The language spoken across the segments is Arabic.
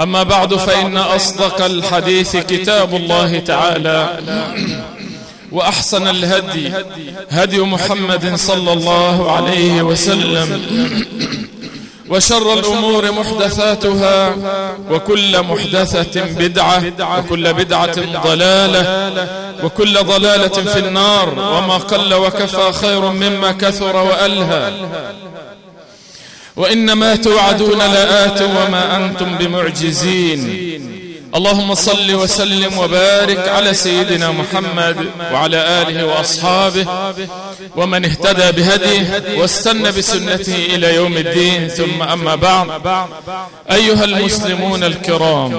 أما بعد فإن أصدق الحديث كتاب الله تعالى. وأحسن الهدي. هدي محمد صلى الله عليه وسلم. وشر الأمور محدثاتها. وكل محدثة بدعة. وكل بدعة ضلالة. وكل ضلالة في النار. وما قل وكفى خير مما كثر وألهى. وإنما توعدون لآت وما أنتم بمعجزين. اللهم صل وسلم وبارك على سيدنا محمد وعلى آله وأصحابه ومن اهتدى بهديه واستنى بسنته إلى يوم الدين. ثم أما بعد أيها المسلمون الكرام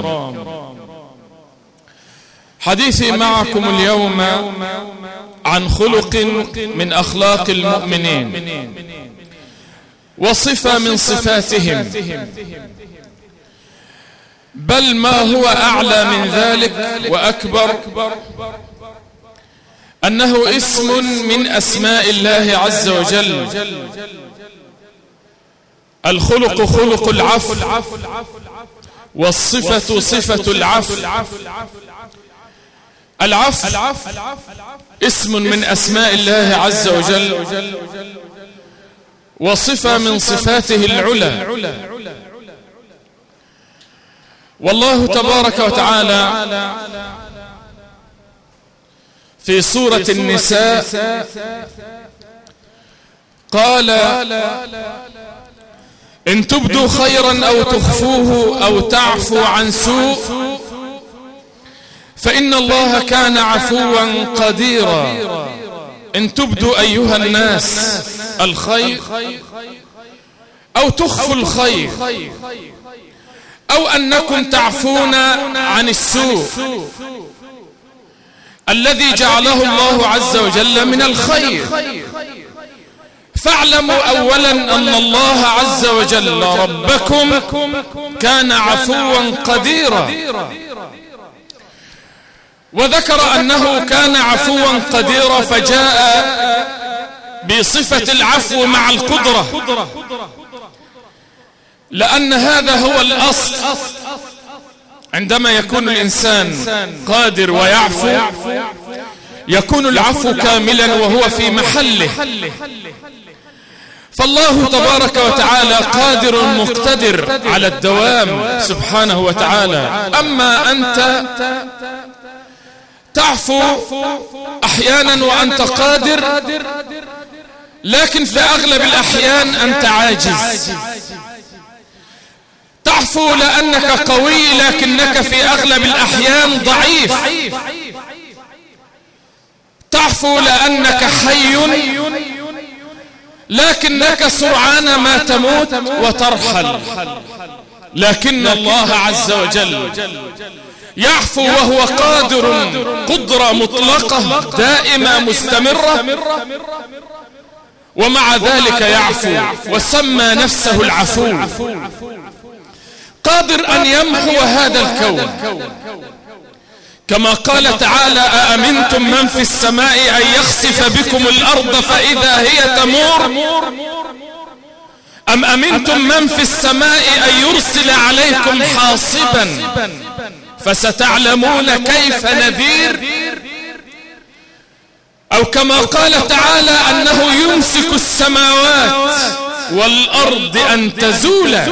حديثي معكم اليوم عن خلق من أخلاق المؤمنين. وصفة من صفاتهم. بل ما هو أعلى من ذلك وأكبر أنه اسم من أسماء الله عز وجل. الخلق خلق العفو. والصفة صفة العفو العفو. اسم من أسماء الله عز وجل. وصفة من صفاته العلى. والله تبارك وتعالى في سورة النساء قال إن تبدوا خيرا أو تخفوه أو تعفو عن سوء فإن الله كان عفوا قديرا. إن تبدوا أيها الناس. الخير أو تخفوا الخير أو أنكم تعفون عن السوء الذي جعله الله عز وجل من الخير. فاعلموا أولا أن الله عز وجل ربكم كان عفوا قديرا. وذكر أنه كان عفوا قديرا فجاء بصفة العفو مع القدرة. لأن هذا هو الأصل. عندما يكون الإنسان قادر ويعفو يكون العفو كاملا وهو في محله. فالله تبارك وتعالى قادر مقتدر على الدوام سبحانه وتعالى. أما أنت تعفو أحيانا وأنت قادر لكن في أغلب الأحيان أنت عاجز. تعفو لأنك قوي لكنك في أغلب الأحيان ضعيف. تعفو لأنك حي لكنك سرعان ما تموت وترحل. لكن الله عز وجل يعفو وهو قادر قدرة مطلقة دائمة مستمرة. ومع ذلك يعفو. وسمى نفسه العفو. قادر أن يمحو هذا الكون. كما قال تعالى أأمنتم من في السماء أن يخسف بكم الأرض فإذا هي تمور؟ أم أمنتم من في السماء أن يرسل عليكم حاصبا؟ فستعلمون كيف نذير؟ أو كما قال تعالى أنه يمسك السماوات والأرض أن تزولا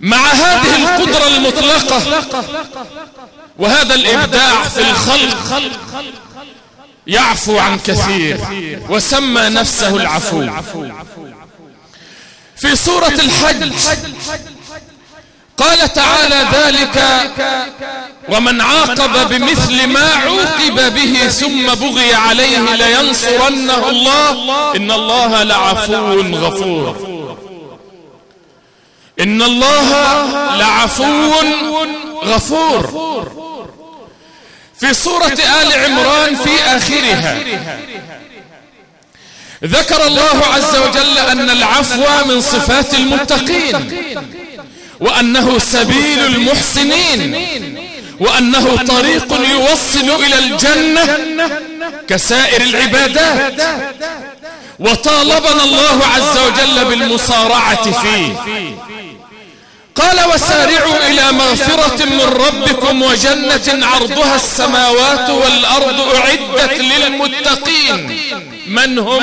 مع هذه القدرة المطلقة وهذا الإبداع في الخلق يعفو عن كثير وسمى نفسه العفو. في سورة الحج قال تعالى ذلك ومن عاقب بمثل ما عوقب به ثم بغي عليه لينصرنه الله. إن الله لعفو غفور. إن الله لعفو غفور. في سورة آل عمران في آخرها. ذكر الله عز وجل أن العفو من صفات المتقين. وأنه سبيل المحسنين. وأنه طريق يوصل إلى الجنة كسائر العبادات. وطالبنا الله عز وجل بالمصارعة فيه. قال وسارعوا إلى مغفرة من ربكم وجنة عرضها السماوات والأرض أعدت للمتقين. من هم؟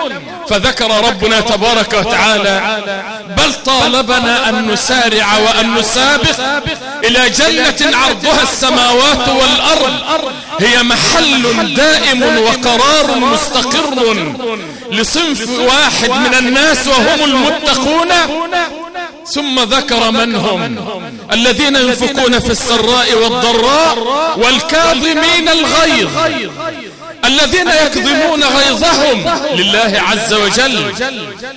فذكر ربنا تبارك وتعالى بل طالبنا أن نسارع وأن نسابق إلى جنة عرضها السماوات والأرض هي محل دائم وقرار مستقر لصنف واحد من الناس وهم المتقون. ثم ذكر من هم؟ الذين ينفقون في السراء والضراء والكاظمين الغيظ. الذين يكظمون غيظهم لله عز وجل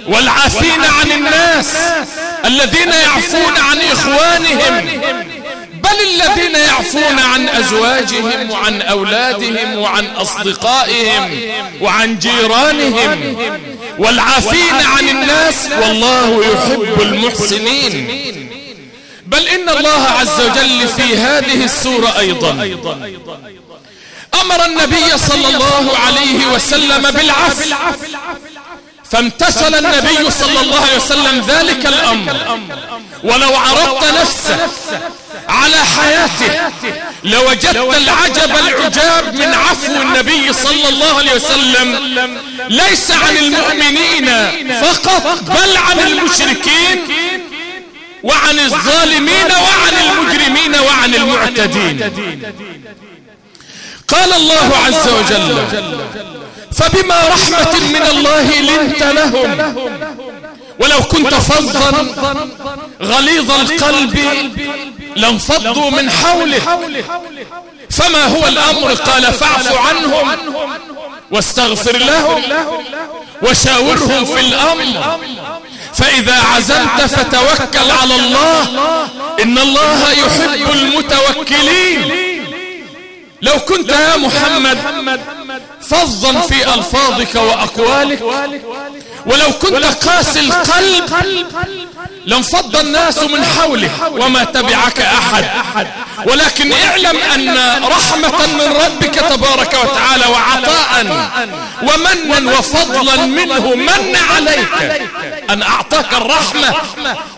والعافين عن الناس الذين يعفون عن إخوانهم بل الذين يعفون عن أزواجهم وعن أولادهم وعن أصدقائهم وعن جيرانهم والعافين عن الناس والله يحب المحسنين بل إن الله عز وجل في هذه السورة أيضا أمر النبي صلى الله عليه وسلم بالعفو. فامتثل النبي صلى الله عليه وسلم ذلك الأمر. ولو عرضت نفسك على حياته لوجدت العجب العجاب من عفو النبي صلى الله عليه وسلم. ليس عن المؤمنين فقط بل عن المشركين وعن الظالمين وعن المجرمين وعن المعتدين. قال الله عز وجل فبما رحمة من الله لنت لهم ولو كنت فظا غليظ القلب لانفضوا من حولك فما هو الأمر؟ قال فاعف عنهم واستغفر لهم وشاورهم في الأمر. فإذا عزمت فتوكل على الله إن الله يحب المتوكلين. لو كنت يا محمد فظا في ألفاظك وأقوالك ولو كنت قاسي القلب لانفض الناس من حولك وما تبعك أحد. ولكن اعلم أن رحمة من ربك تبارك وتعالى وعطاء ومنا وفضلا منه من عليك. أن أعطاك الرحمة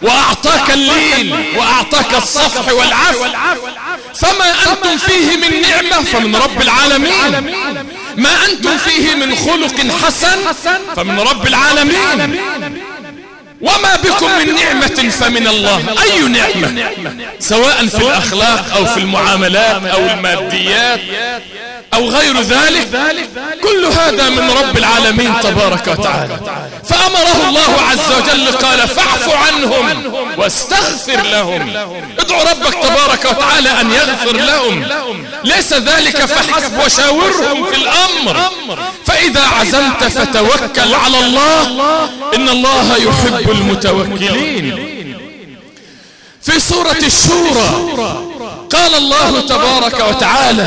وأعطاك اللين وأعطاك الصفح والعفو. فما أنتم فيه من نعمة فمن رب العالمين. ما أنتم فيه من خلق حسن فمن رب العالمين. وما بكم من نعمة فمن الله. أي نعمة؟ سواء في الأخلاق أو في المعاملات أو الماديات. أو غير ذلك كل هذا من رب العالمين تبارك وتعالى. فأمره الله عز وجل قال فاعف عنهم واستغفر لهم. ادعو ربك تبارك وتعالى أن يغفر لهم. ليس ذلك فحسب وشاورهم في الأمر. فإذا عزمت فتوكل على الله إن الله يحب المتوكلين. في سورة الشورى قال الله تبارك وتعالى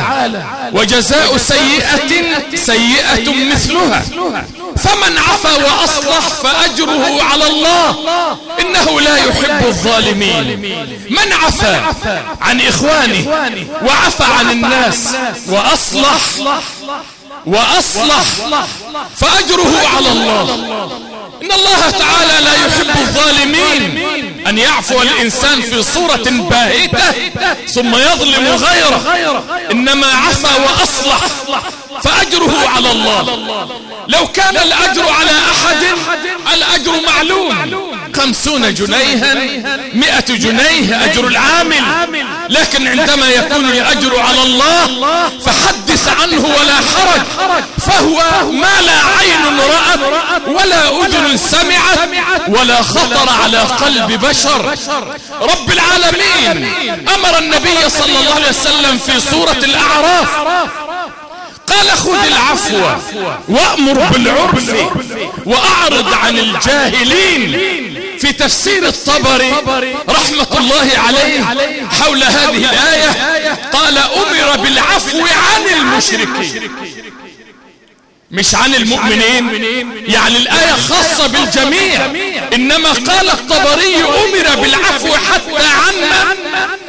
وجزاء سيئة سيئة مثلها. فمن عفا وأصلح فأجره على الله إنه لا يحب الظالمين. من عفا عن إخوانه وعفى عن الناس وأصلح وأصلح فأجره على الله. إن الله تعالى لا يحب الظالمين. أن يعفو الإنسان في صورة باهتة ثم يظلم غيره. إنما عفى وأصلح فأجره على الله. لو كان الأجر على أحد الأجر معلوم. خمسون جنيها مئة جنيه أجر العامل. لكن عندما يكون الأجر على الله فحدث عنه ولا حرج. فهو ما لا رأت ولا أذن سمعت ولا خطر على قلب بشر. رب العالمين أمر النبي صلى الله عليه وسلم في سورة الأعراف. قال خذ العفو وأمر بالعرف وأعرض عن الجاهلين. في تفسير الطبري رحمة الله عليه حول هذه الآية قال أمر بالعفو عن المشركين. مش عن المؤمنين. يعني الآية خاصة بالجميع. إنما قال الطبري أمر بالعفو حتى عنا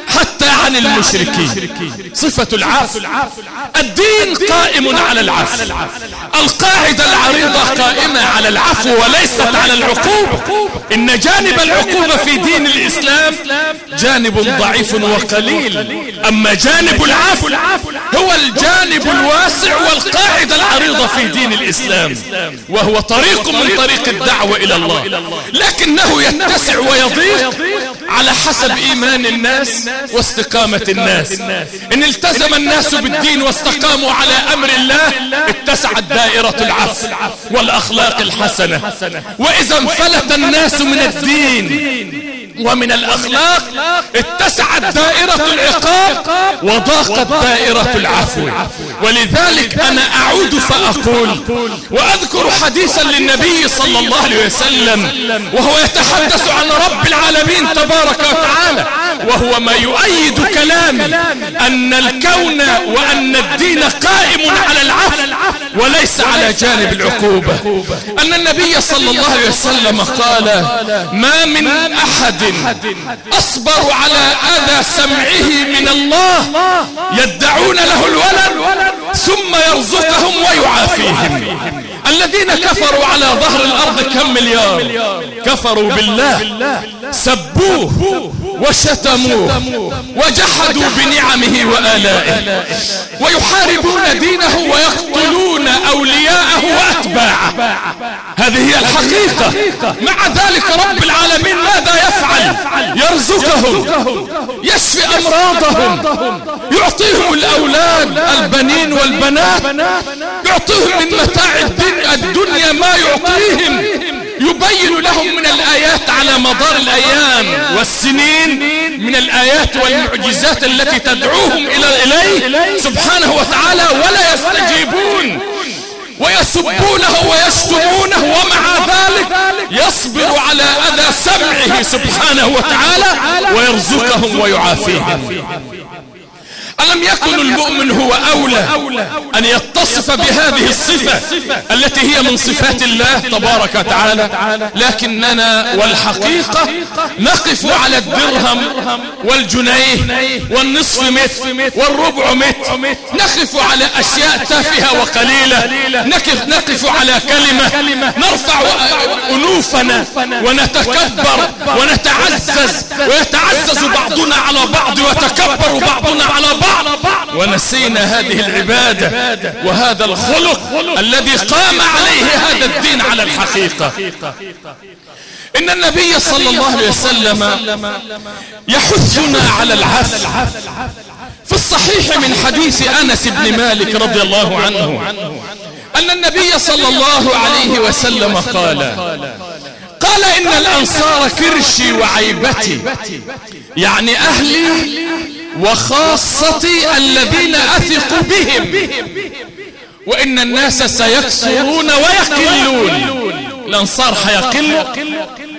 حتى عن المشركين. صفة العفو. الدين قائم على العفو. القاعدة العريضة قائمة على العفو وليست على العقوبة إن جانب العقوبة في دين الإسلام جانب ضعيف وقليل. أما جانب العفو هو الجانب الواسع والقاعدة العريضة. الإسلام وهو طريق من طريق الدعوة إلى الله. لكنه يتسع ويضيق على حسب إيمان الناس واستقامة الناس. إن التزم الناس بالدين واستقاموا على أمر الله اتسعت دائرة العفو والأخلاق الحسنة. وإذا انفلت الناس من الدين ومن الأخلاق اتسعت دائرة العقاب وضاقت دائرة العفو. ولذلك أنا أعود فأقول وأذكر حديثا للنبي صلى الله عليه وسلم وهو يتحدث عن رب العالمين تبارك وتعالى. وهو ما يؤيد كلامي أن الكون وأن الدين قائم على العفو وليس على جانب العقوبة. أن النبي صلى الله عليه وسلم قال ما من أحد أصبر على أذى سمعه من الله يدعون له الولد ثم يرزقهم ويعافيهم. الذين كفروا على ظهر الأرض كم مليار؟ كفروا بالله سبوه وشتموه وجحدوا بنعمه وآلائه ويحاربون دينه ويقتلون أولياءه وأتباعه. هذه هي الحقيقة. مع ذلك رب العالمين ماذا يفعل؟ يرزقهم يشفي أمراضهم يعطيهم الأولاد البنين والبنات يعطيهم من متاع الدنيا. ما يعطيهم. يبين لهم من الآيات على مدار الأيام والسنين من الآيات والمعجزات التي تدعوهم إلى إليه سبحانه وتعالى ولا يستجيبون. ويسبونه ويشتمونه ومع ذلك يصبر على أذى سمعه سبحانه وتعالى ويرزقهم ويعافيهم. ألم يكن المؤمن هو أولى أن يتصف بهذه الصفة التي هي من صفات الله تبارك وتعالى. لكننا والحقيقة نقف على الدرهم والجنيه والنصف متر والربع متر. نقف على أشياء تافهة وقليلة. نقف, نقف على كلمة. نرفع أنوفنا. ونتكبر. ونتعزز. ويتعزز بعضنا على بعض. ويتكبر بعضنا على بعض. ونسينا هذه العبادة وهذا الخلق الذي قام عليه هذا الدين على الحقيقة. إن النبي صلى الله عليه وسلم يحثنا على العفو. في الصحيح من حديث أنس بن مالك رضي الله عنه أن النبي صلى الله عليه وسلم قال قال إن الأنصار كرشي وعيبتي. يعني أهلي وخاصتي الذين أثق بهم. وإن الناس سيكسرون ويقلون. الأنصار حيقلوا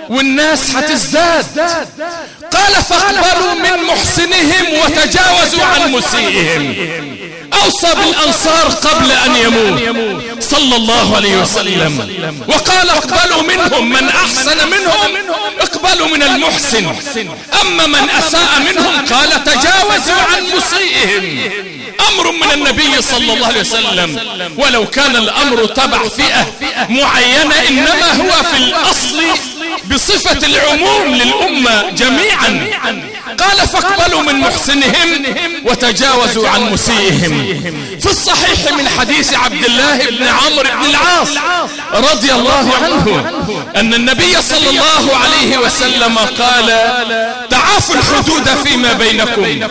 والناس حتزداد. قال فاقبلوا من محسنهم وتجاوزوا عن مسيئهم. أوصى بالأنصار قبل أن يموت. صلى الله عليه وسلم. وقال اقبلوا منهم من أحسن منهم اقبلوا من المحسن. أما من أساء منهم قال تجاوزوا عن مسيئهم. أمر من النبي صلى الله عليه وسلم. ولو كان الأمر تبع فئة معينة إنما هو في الأصل بصفة العموم للأمة جميعا. قال فاقبلوا من محسنهم وتجاوزوا عن مسيئهم. في الصحيح من حديث عبد الله بن عمرو بن العاص رضي الله عنه أن النبي صلى الله عليه وسلم قال تعافوا الحدود فيما بينكم.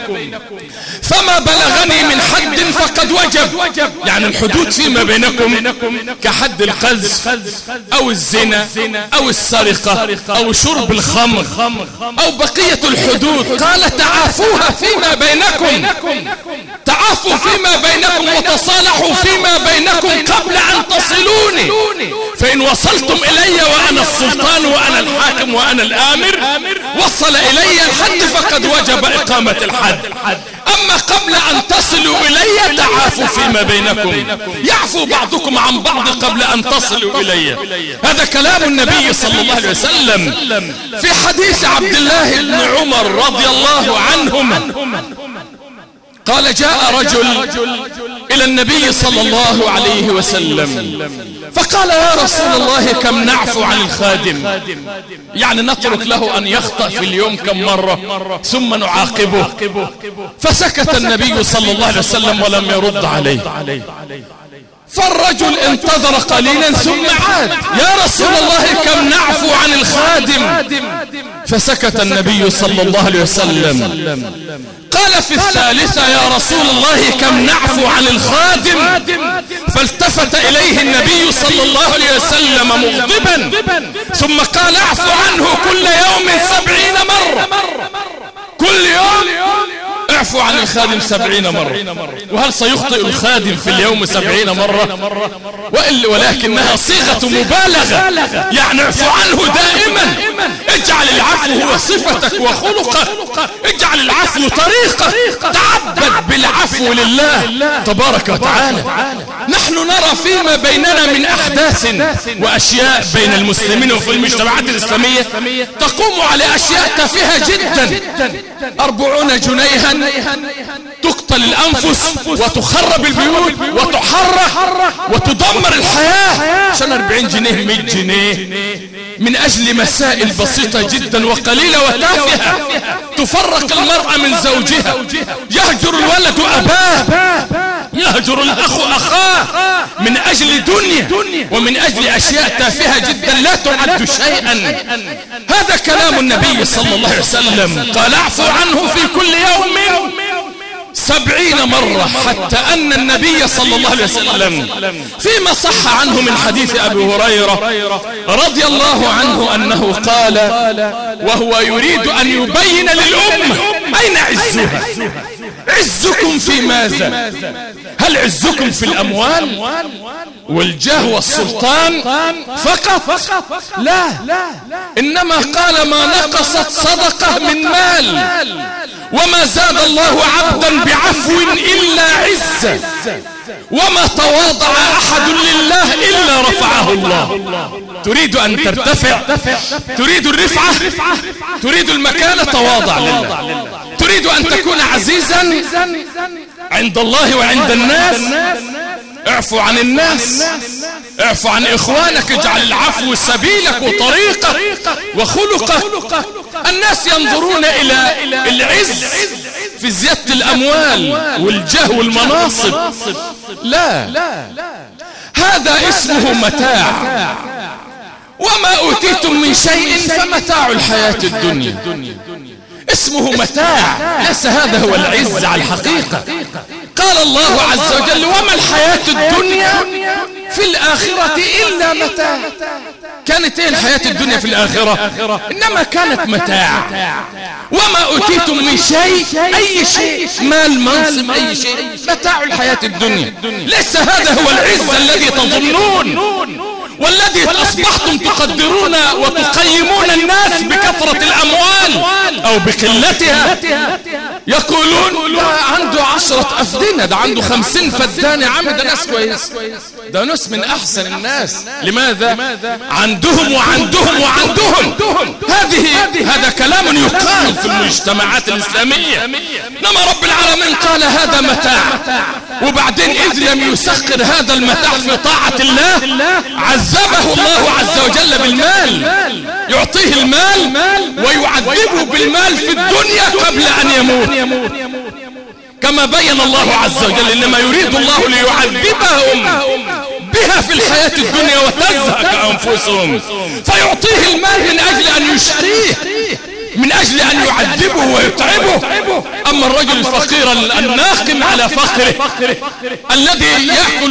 فما بلغني من حد فقد وجب. يعني الحدود فيما بينكم كحد القذف أو الزنا أو السرقة أو شرب الخمر أو بقية الحدود. قال تعافوها فيما بينكم. تعافوا فيما بينكم وتصالحوا فيما بينكم قبل أن تصلوني. فإن وصلتم إلي وأنا السلطان وأنا الحاكم وأنا الآمر وصل إلي الحد فقد وجب إقامة الحد. أما قبل أن تصلوا إلي تعافوا فيما بينكم. يعفو بعضكم عن بعض قبل أن تصلوا إلي. هذا كلام النبي صلى الله عليه وسلم في حديث عبد الله بن عمر رضي الله عنهما. قال جاء رجل إلى النبي صلى الله عليه وسلم. فقال يا رسول الله كم نعفو عن الخادم؟ يعني نترك له أن يخطأ في اليوم كم مرة ثم نعاقبه. فسكت النبي صلى الله عليه وسلم ولم يرد عليه. فالرجل انتظر قليلا ثم عاد. يا رسول الله كم نعفو عن الخادم؟ فسكت النبي صلى الله عليه وسلم. قال في الثالثة يا رسول الله كم نعفو عن الخادم؟ فالتفت إليه النبي صلى الله عليه وسلم. مغضبا. ثم قال اعفو عنه كل يوم سبعين مرة. كل يوم. اعفو عن الخادم سبعين مرة. وهل سيخطئ الخادم في اليوم سبعين مرة؟ ولكنها صيغة مبالغة. يعني اعفو عنه دائما. اجعل العفو هو صفتك وخلقك. اجعل العفو طريقك. تعبد بالعفو لله تبارك وتعالى. نحن نرى فيما بيننا من أحداث وأشياء بين المسلمين وفي المجتمعات الإسلامية تقوم على أشياء تافهة جدا. أربعون جنيها تقتل الأنفس وتخرب البيوت وتحرق وتدمر الحياة. عشان 40 جنيه 100 جنيه من أجل مسائل بسيطة جدا وقليلة وتافهة. تفرق المرأة من زوجها. يهجر الولد أباه. يهجر الأخ أخاه من أجل دنيا ومن أجل أشياء تافهة جدا لا تعد شيئا. هذا كلام النبي صلى الله عليه وسلم. قال اعفو عنه في كل يوم. سبعين مرة حتى أن النبي صلى الله عليه وسلم فيما صح عنه من حديث أبي هريرة رضي الله عنه أنه قال وهو يريد أن يبين للأمة أين عزها؟ عزكم في ماذا؟ هل عزكم في الأموال؟ والجاه والسلطان فقط؟ لا. إنما قال ما نقصت صدقة من مال وما زاد الله عبدا بعفو إلا عزة وما تواضع أحد لله إلا رفعه الله. تريد أن ترتفع تريد الرفعة تريد المكانة تواضع لله. تريد أن تكون عزيزا عند الله وعند الناس اعفو عن الناس اعفو عن إخوانك اجعل العفو سبيلك وطريقك وخلقك. الناس ينظرون إلى العز في زيادة الأموال والجاه والمناصب. لا هذا اسمه متاع. وما أوتيتم من شيء فمتاع الحياة الدنيا. اسمه متاع ليس هذا هو العز على الحقيقة. قال الله عز وجل وما الحياة الدنيا في الآخرة إلا متاع. كانت إيه الحياة الدنيا في الآخرة؟ إنما كانت متاع. وما أوتيتم من شيء أي شيء مال منصب أي شيء. متاع الحياة الدنيا. ليس هذا هو العز الذي تظنون. والذي أصبحتم تقدرون وتقيمون الناس بكثرة الأموال أو بقلتها. يقولون ده عنده عشرة أفدنة ده عنده خمسين فدان يا عم ده ناس كويس. ده ناس من أحسن الناس. لماذا؟ عندهم وعندهم وعندهم. هذه هذا كلام يقال في المجتمعات الإسلامية. نما رب العالمين قال هذا متاع. وبعدين إذ لم يسخر هذا المتاع في طاعة الله عذبه الله عز وجل بالمال يعطيه المال ويعذبه بالمال في الدنيا قبل أن يموت. كما بين الله عز وجل إنما يريد الله ليعذبهم بها في الحياة الدنيا وتزهق أنفسهم فيعطيه المال من أجل أن يشقيه من أجل أن يعذبه ويتعبه. أما الرجل الفقير الناقم على فقره الذي يأكل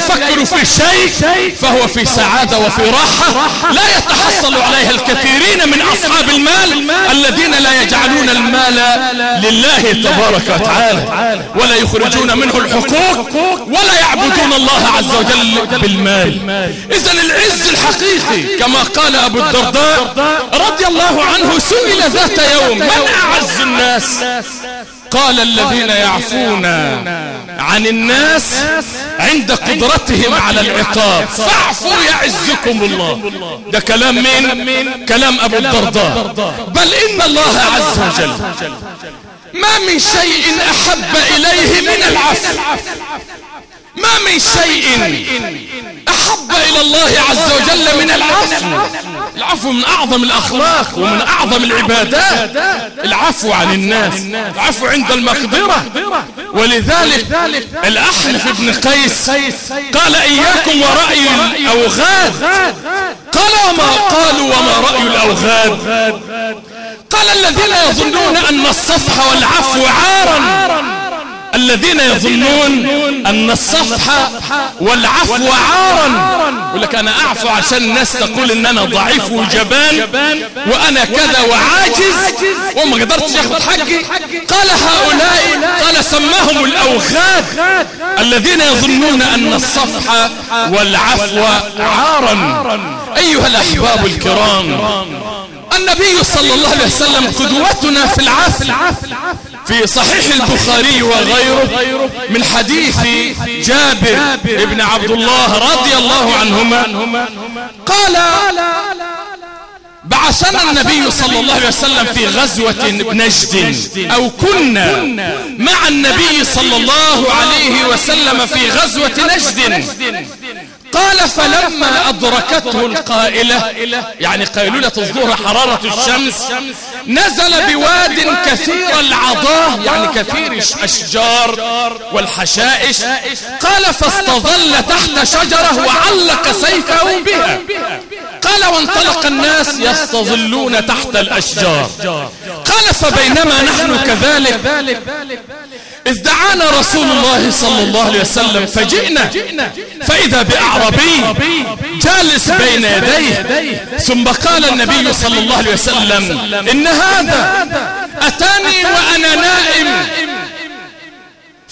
يفكر في شيء فهو في سعادة وفي راحة. لا يتحصل عليها الكثيرين من أصحاب المال الذين لا يجعلون المال لله تبارك وتعالى. ولا يخرجون منه الحقوق ولا يعبدون الله عز وجل بالمال. إذا العز الحقيقي كما قال أبو الدرداء رضي الله عنه سئل ذات يوم من أعز الناس. قال الذين يعفون عن الناس عند قدرتهم على العقاب. فاعفوا يعزكم الله. ده كلام مين؟ كلام أبو الدرداء. بل إن الله عز وجل. ما من شيء أحب إليه من العفو. ما من شيء أحب إلى الله عز وجل من العفو. العفو من أعظم الأخلاق ومن أعظم العبادات. العفو عن الناس. العفو عند المقدرة. ولذلك الأحنف بن قيس قال إياكم ورأي الأوغاد. قال وما قالوا وما رأي الأوغاد. قال الذين يظنون أن الصفح والعفو عارا. الذين يظنون أن الصفح والعفو عارا. يقول لك أنا أعفو عشان الناس تقول أن أنا ضعيف وجبان وأنا كذا وعاجز وما قدرتش ياخد حقي. قال هؤلاء قال سماهم الأوغاد الذين يظنون أن الصفح والعفو عارا. أيها الأحباب الكرام النبي صلى الله عليه وسلم قدوتنا في العفو في صحيح البخاري وغيره من حديث جابر ابن عبد الله رضي الله عنهما قال بعثنا النبي صلى الله عليه وسلم في غزوة نجد أو كنا مع النبي صلى الله عليه وسلم في غزوة نجد. قال فلما أدركته القائلة يعني قيلولة الظهر حرارة الشمس نزل بواد كثير العضاه يعني كثير الأشجار والحشائش. قال فاستظل تحت شجرة وعلق سيفه بها. قال وانطلق الناس يستظلون تحت الأشجار. قال فبينما نحن كذلك إذ دعانا رسول الله صلى الله عليه وسلم فجئنا. فإذا بأعربي جالس بين يديه ثم قال النبي صلى الله عليه وسلم إن هذا أتاني وأنا نائم.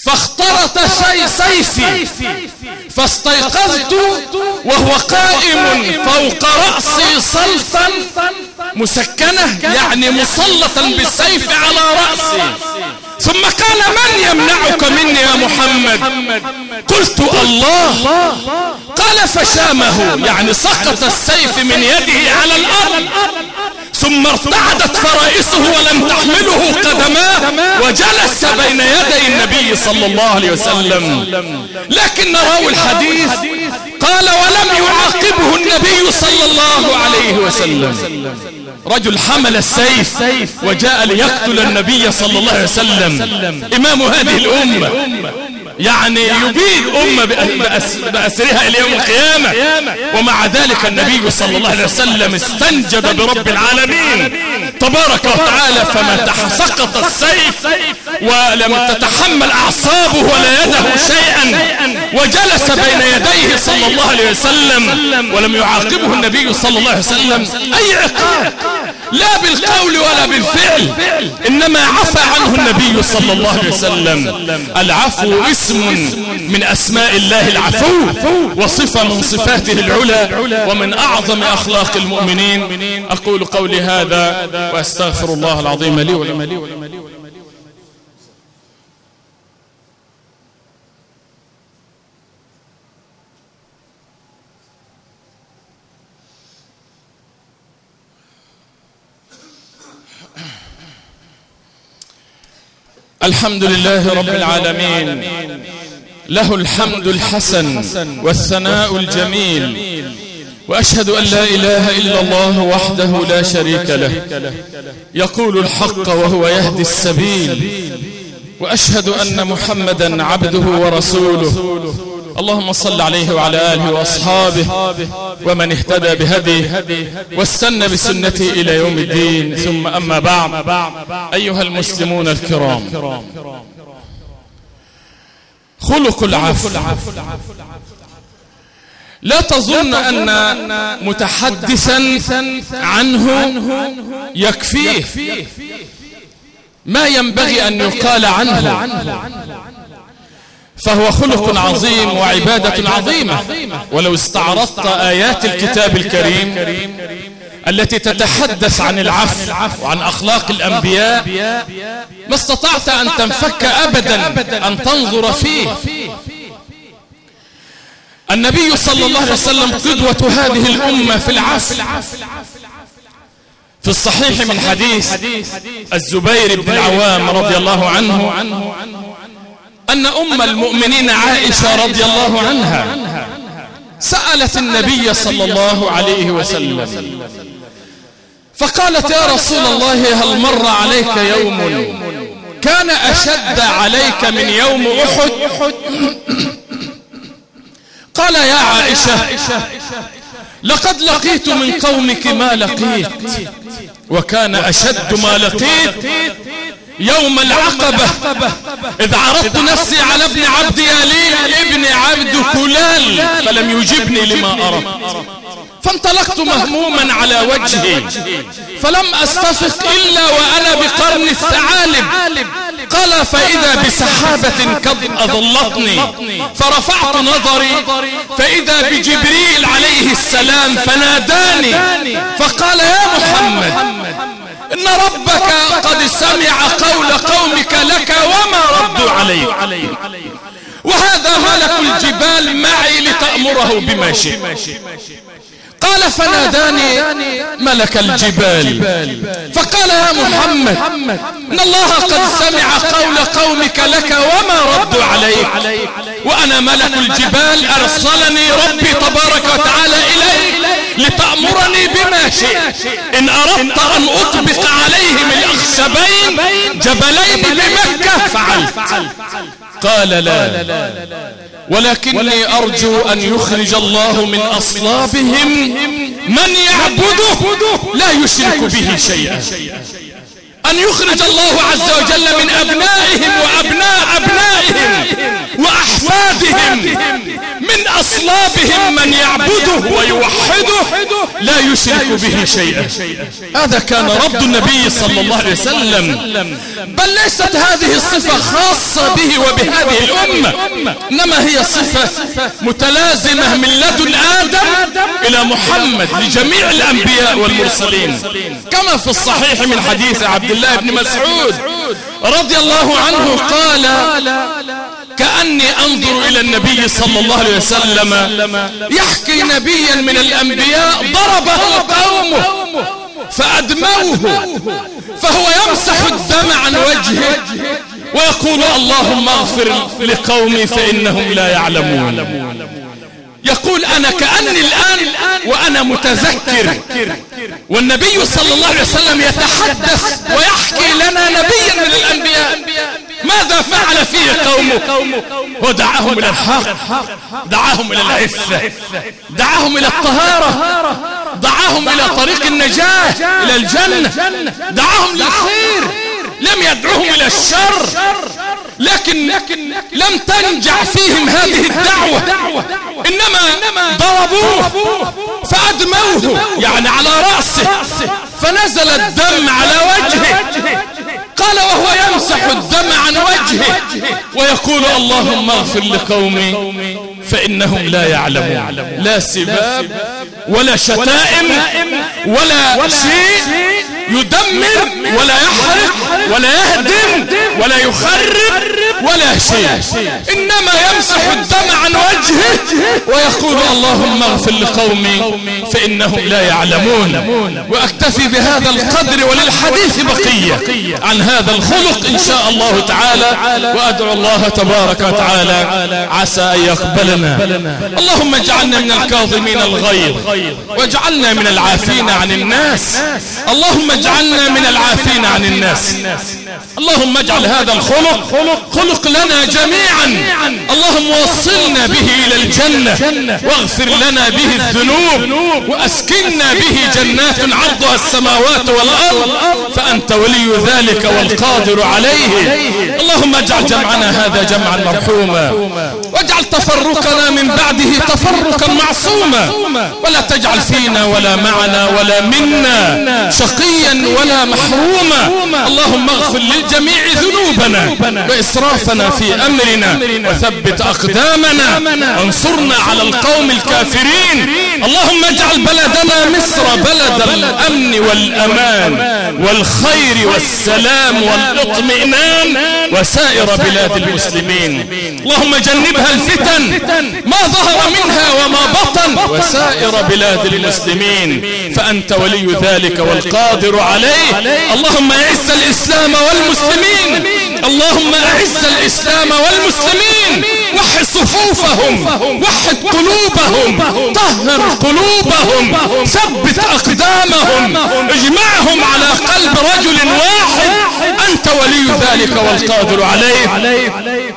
فاخترط شيء سيفي فاستيقظت وهو قائم فوق رأسي صلفا مسكنة يعني مسلطا بالسيف على رأسي. ثم قال من يمنعك مني يا محمد؟ قلت الله. قال فشامه يعني سقط السيف من يده على الأرض. ثم ارتعدت فرائسه ولم تحمله قدماه وجلس بين يدي النبي صلى الله عليه وسلم. لكن راوي الحديث قال ولم يعاقبه النبي صلى الله عليه وسلم. رجل حمل السيف وجاء ليقتل النبي صلى الله عليه وسلم. إمام هذه الأمة يعني يبيد أمة بأسرها إلى يوم القيامة. ومع ذلك النبي صلى الله عليه وسلم استنجد برب العالمين. تبارك وتعالى فما سقط السيف ولم تتحمل أعصابه ولا يده شيئا وجلس بين يديه صلى الله عليه وسلم ولم يعاقبه النبي صلى الله عليه وسلم أي عقاب. لا بالقول ولا بالفعل. إنما عفى عنه النبي صلى الله عليه وسلم. العفو اسم من أسماء الله العفو وصفة من صفاته العلى. ومن أعظم أخلاق المؤمنين. أقول قولي هذا وأستغفر الله العظيم لي ولكم. الحمد لله رب العالمين. له الحمد الحسن والثناء الجميل. وأشهد أن لا إله إلا الله وحده لا شريك له. يقول الحق وهو يهدي السبيل. وأشهد أن محمدا عبده ورسوله. اللهم صل عليه وعلى آله وأصحابه ومن اهتدى بهديه واستنى بسنته إلى يوم الدين. ثم أما بعد. أيها المسلمون الكرام. خلق العفو. لا تظن أن متحدثا عنه يكفيه. ما ينبغي أن يقال عنه. فهو خلق عظيم وعبادة عظيمة. ولو استعرضت آيات الكتاب الكريم التي تتحدث عن العفو وعن أخلاق الأنبياء ما استطعت أن تنفك أبدا أن تنظر فيه. النبي صلى الله عليه وسلم قدوة هذه الأمة في العفو في الصحيح من حديث الزبير بن العوام رضي الله عنه أن أم المؤمنين عائشة رضي الله عنها سألت النبي صلى الله عليه وسلم فقالت يا رسول الله هل مر عليك يوم كان أشد عليك من يوم أحد؟ قال يا عائشة لقد لقيت من قومك ما لقيت وكان أشد ما لقيت يوم العقبة إذ عرضت نفسي على ابن عبد يالين ابن عبد كلال فلم يجبني لما أردت فانطلقت مهموما على وجهي فلم أستفق إلا وأنا بقرن الثعالب قال فإذا بسحابة قد أظلتني فرفعت نظري فإذا بجبريل عليه السلام فناداني فقال يا محمد إن ربك قد سمع قول قومك لك وما ردوا عليك. وهذا ملك الجبال معي لتأمره بما شئت. قال فناداني ملك الجبال. فقال يا محمد إن الله قد سمع قول قومك لك وما ردوا عليك. وأنا ملك الجبال أرسلني ربي تبارك وتعالى إليك لتأمرني بما شئت. إن أردت إن أطبق عليهم الأخشبين جبلين بمكة فعلت قال لا. ولكني أرجو أن يخرج الله من أصلابهم. من يعبده؟ لا يشرك به شيئا. أن يخرج الله عز وجل من أبنائهم وأبناء أبنائهم وأحفادهم من أصلابهم من يعبده ويوحده لا يشرك به شيئا. هذا كان رد النبي صلى الله عليه وسلم. بل ليست هذه الصفة خاصة به وبهذه الأمة. إنما هي صفة متلازمة من لدن آدم إلى محمد لجميع الأنبياء والمرسلين. كما في الصحيح من حديث عبد الله بن مسعود رضي الله عنه قال كأني أنظر إلى النبي صلى الله عليه وسلم يحكي نبيا من الأنبياء ضربه قومه فأدموه فهو يمسح الدم عن وجهه ويقول اللهم اغفر لقومي فإنهم لا يعلمون. يقول أنا كأني الآن وأنا متذكر والنبي صلى الله عليه وسلم يتحدث ويحكي لنا نبيا من الأنبياء. ماذا فعل فيه قومه؟ ودعاهم إلى الحق دعاهم إلى العفة دعاهم إلى الطهارة دعاهم إلى طريق النجاة إلى الجنة دعاهم للخير لم يدعوهم إلى الشر. لكن لم تنجع فيهم هذه الدعوة. إنما ضربوه فأدموه يعني على رأسه فنزل الدم على وجهه. قال وهو يمسح الدم عن وجهه ويقول اللهم اغفر لقومي فإنهم لا يعلمون. لا سباب ولا شتائم ولا شيء يدمر ولا يحرق ولا يهدم ولا يخرب ولا شيء. إنما يمسح الدم عن وجهه ويقول اللهم اغفر لقومي فإنهم لا يعلمون. وأكتفي بهذا القدر وللحديث بقية عن هذا الخلق إن شاء الله تعالى. وأدعو الله تبارك وتعالى عسى أن يقبلنا. اللهم اجعلنا من الكاظمين الغيظ واجعلنا من العافين عن الناس. اللهم اجعلنا من العافين عن الناس. اللهم اجعل هذا الخلق خلق لنا جميعا. اللهم وصلنا به إلى الجنة. واغفر لنا به الذنوب. وأسكننا به جنات عرضها السماوات والأرض. فأنت ولي ذلك والقادر عليه. اللهم اجعل جمعنا هذا جمعا مرحوما. واجعل تفرقنا من بعده تفرقا معصوما. ولا تجعل فينا ولا معنا ولا منا شقيا ولا محروما. اللهم اغفر للجميع ذنوبنا. وإسرافنا في أمرنا وثبت أقدامنا. وانصرنا على القوم الكافرين. اللهم اجعل بلدنا مصر بلد الأمن والأمان والخير والسلام والاطمئنان وسائر بلاد المسلمين. اللهم جنبها الفتن. ما ظهر منها وما بطن. وسائر بلاد المسلمين. فأنت ولي ذلك والقادر عليه. اللهم أعز الإسلام والمسلمين. اللهم أعز الإسلام والمسلمين وحد صفوفهم وحد قلوبهم طهر قلوبهم ثبت أقدامهم اجمعهم على قلب رجل واحد أنت ولي ذلك والقادر عليه.